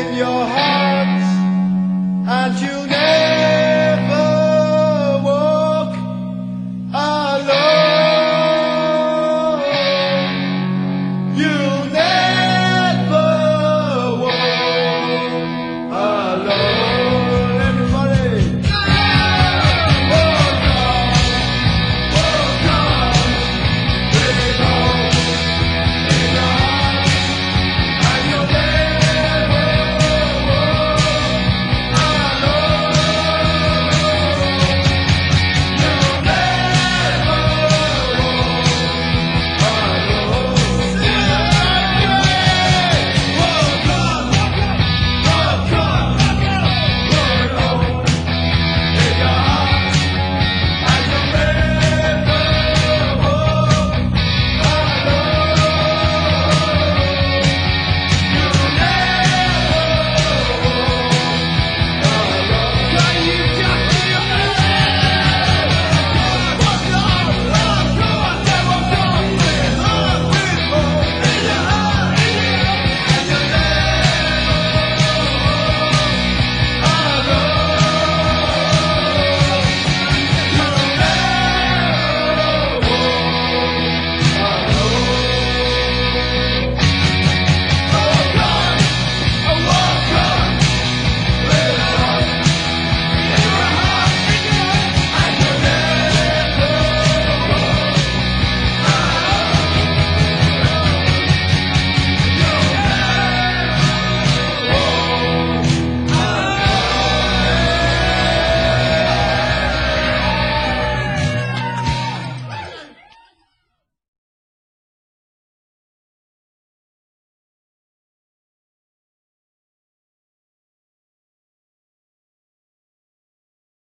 in your heart and you'll never walk alone. You